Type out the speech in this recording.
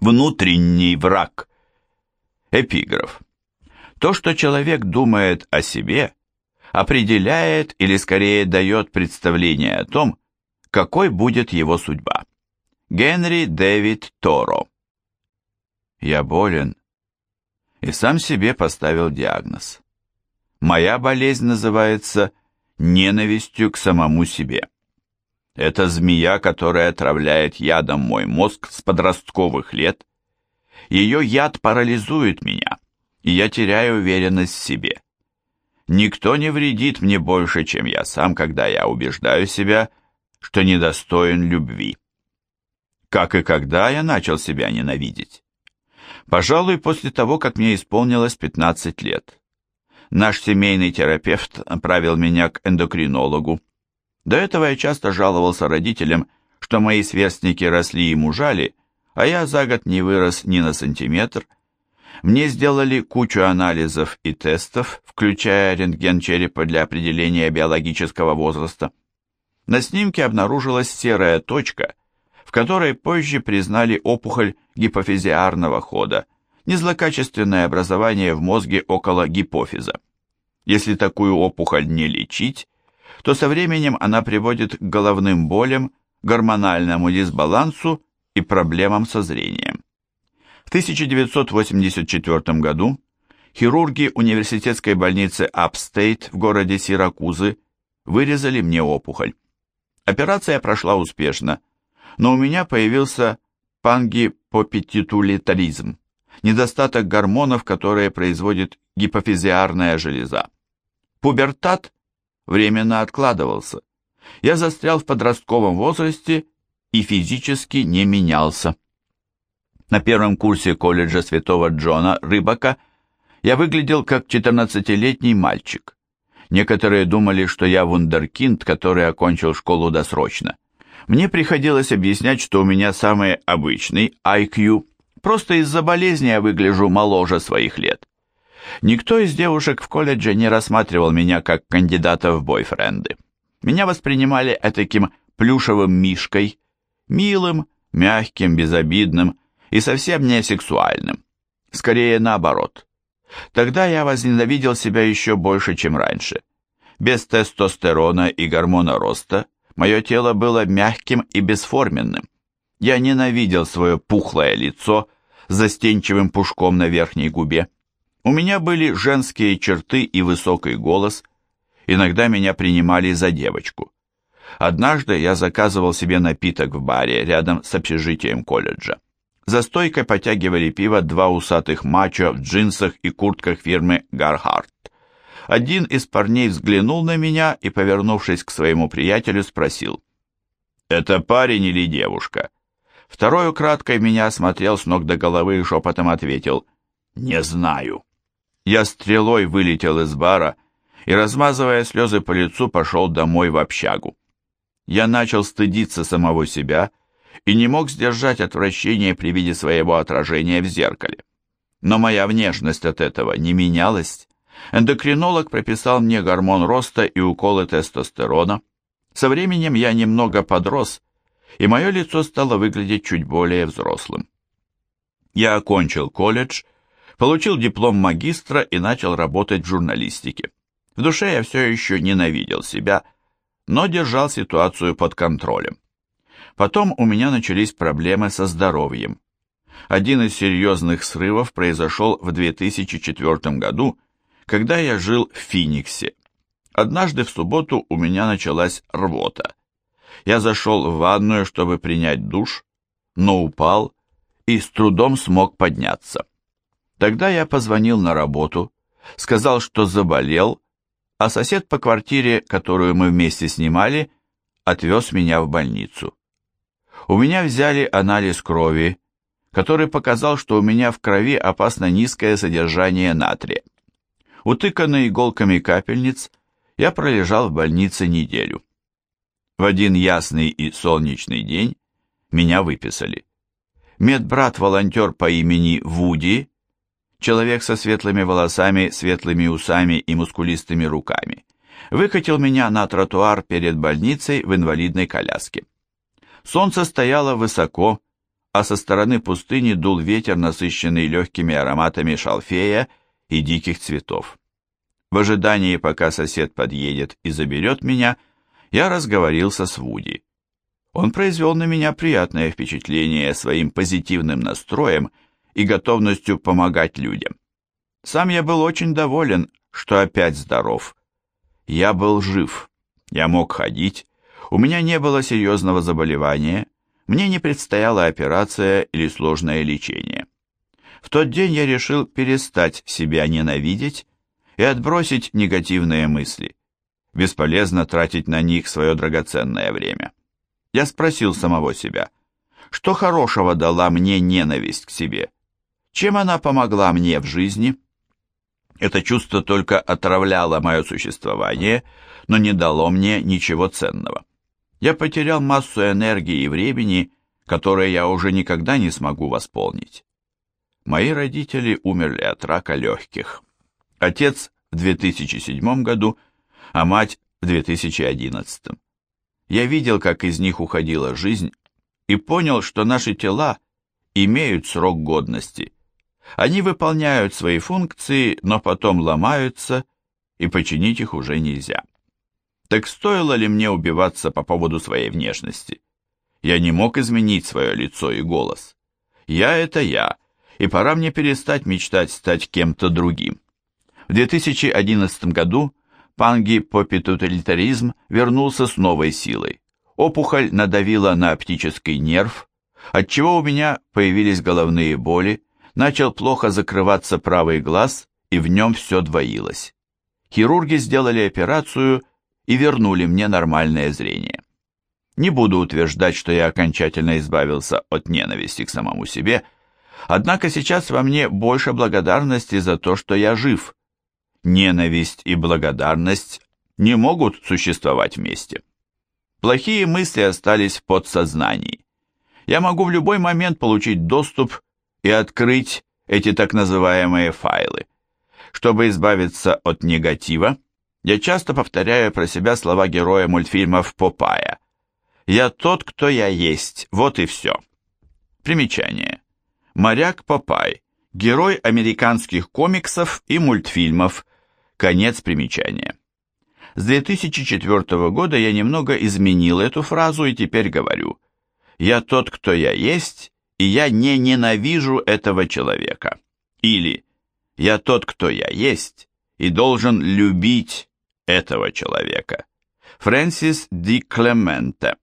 Внутренний враг. Эпиграф. То, что человек думает о себе, определяет или скорее дает представление о том, какой будет его судьба. Генри Дэвид Торо. Я болен и сам себе поставил диагноз. Моя болезнь называется ненавистью к самому себе. Это змея, которая отравляет ядом мой мозг с подростковых лет. Ее яд парализует меня, и я теряю уверенность в себе. Никто не вредит мне больше, чем я сам, когда я убеждаю себя, что недостоин любви. Как и когда я начал себя ненавидеть? Пожалуй, после того, как мне исполнилось 15 лет. Наш семейный терапевт направил меня к эндокринологу. До этого я часто жаловался родителям, что мои сверстники росли и мужали, а я за год не вырос ни на сантиметр. Мне сделали кучу анализов и тестов, включая рентген черепа для определения биологического возраста. На снимке обнаружилась серая точка, в которой позже признали опухоль гипофизиарного хода – незлокачественное образование в мозге около гипофиза. Если такую опухоль не лечить, то со временем она приводит к головным болям, гормональному дисбалансу и проблемам со зрением. В 1984 году хирурги университетской больницы Апстейт в городе Сиракузы вырезали мне опухоль. Операция прошла успешно, но у меня появился пангипопитуитаризм недостаток гормонов, которые производит гипофизиарная железа. Пубертат временно откладывался. Я застрял в подростковом возрасте и физически не менялся. На первом курсе колледжа Святого Джона Рыбака я выглядел как 14-летний мальчик. Некоторые думали, что я вундеркинд, который окончил школу досрочно. Мне приходилось объяснять, что у меня самый обычный IQ Просто из-за болезни я выгляжу моложе своих лет. Никто из девушек в колледже не рассматривал меня как кандидата в бойфренды. Меня воспринимали этаким плюшевым мишкой, милым, мягким, безобидным и совсем не сексуальным. Скорее наоборот. Тогда я возненавидел себя еще больше, чем раньше. Без тестостерона и гормона роста мое тело было мягким и бесформенным. Я ненавидел свое пухлое лицо с застенчивым пушком на верхней губе. У меня были женские черты и высокий голос. Иногда меня принимали за девочку. Однажды я заказывал себе напиток в баре рядом с общежитием колледжа. За стойкой потягивали пиво два усатых мачо в джинсах и куртках фирмы Гархард. Один из парней взглянул на меня и, повернувшись к своему приятелю, спросил, «Это парень или девушка?» Второй украдкой меня осмотрел с ног до головы и шепотом ответил «Не знаю». Я стрелой вылетел из бара и, размазывая слезы по лицу, пошел домой в общагу. Я начал стыдиться самого себя и не мог сдержать отвращение при виде своего отражения в зеркале. Но моя внешность от этого не менялась. Эндокринолог прописал мне гормон роста и уколы тестостерона. Со временем я немного подрос и мое лицо стало выглядеть чуть более взрослым. Я окончил колледж, получил диплом магистра и начал работать в журналистике. В душе я все еще ненавидел себя, но держал ситуацию под контролем. Потом у меня начались проблемы со здоровьем. Один из серьезных срывов произошел в 2004 году, когда я жил в Финиксе. Однажды в субботу у меня началась рвота я зашел в ванную, чтобы принять душ, но упал и с трудом смог подняться. Тогда я позвонил на работу, сказал, что заболел, а сосед по квартире, которую мы вместе снимали, отвез меня в больницу. У меня взяли анализ крови, который показал, что у меня в крови опасно низкое содержание натрия. Утыканный иголками капельниц, я пролежал в больнице неделю. В один ясный и солнечный день меня выписали. Медбрат-волонтер по имени Вуди, человек со светлыми волосами, светлыми усами и мускулистыми руками, выкатил меня на тротуар перед больницей в инвалидной коляске. Солнце стояло высоко, а со стороны пустыни дул ветер, насыщенный легкими ароматами шалфея и диких цветов. В ожидании, пока сосед подъедет и заберет меня, я разговорился с Вуди. Он произвел на меня приятное впечатление своим позитивным настроем и готовностью помогать людям. Сам я был очень доволен, что опять здоров. Я был жив, я мог ходить, у меня не было серьезного заболевания, мне не предстояла операция или сложное лечение. В тот день я решил перестать себя ненавидеть и отбросить негативные мысли. Бесполезно тратить на них свое драгоценное время. Я спросил самого себя, что хорошего дала мне ненависть к себе? Чем она помогла мне в жизни? Это чувство только отравляло мое существование, но не дало мне ничего ценного. Я потерял массу энергии и времени, которые я уже никогда не смогу восполнить. Мои родители умерли от рака легких. Отец в 2007 году, а мать в 2011. Я видел, как из них уходила жизнь, и понял, что наши тела имеют срок годности. Они выполняют свои функции, но потом ломаются, и починить их уже нельзя. Так стоило ли мне убиваться по поводу своей внешности? Я не мог изменить свое лицо и голос. Я — это я, и пора мне перестать мечтать стать кем-то другим. В 2011 году пангипопитуталитаризм вернулся с новой силой. Опухоль надавила на оптический нерв, отчего у меня появились головные боли, начал плохо закрываться правый глаз, и в нем все двоилось. Хирурги сделали операцию и вернули мне нормальное зрение. Не буду утверждать, что я окончательно избавился от ненависти к самому себе, однако сейчас во мне больше благодарности за то, что я жив. Ненависть и благодарность не могут существовать вместе. Плохие мысли остались в подсознании. Я могу в любой момент получить доступ и открыть эти так называемые файлы. Чтобы избавиться от негатива, я часто повторяю про себя слова героя мультфильмов Попая. «Я тот, кто я есть, вот и все». Примечание. Моряк Попай. Герой американских комиксов и мультфильмов. Конец примечания. С 2004 года я немного изменил эту фразу и теперь говорю «Я тот, кто я есть, и я не ненавижу этого человека». Или «Я тот, кто я есть, и должен любить этого человека. Фрэнсис Ди Клементе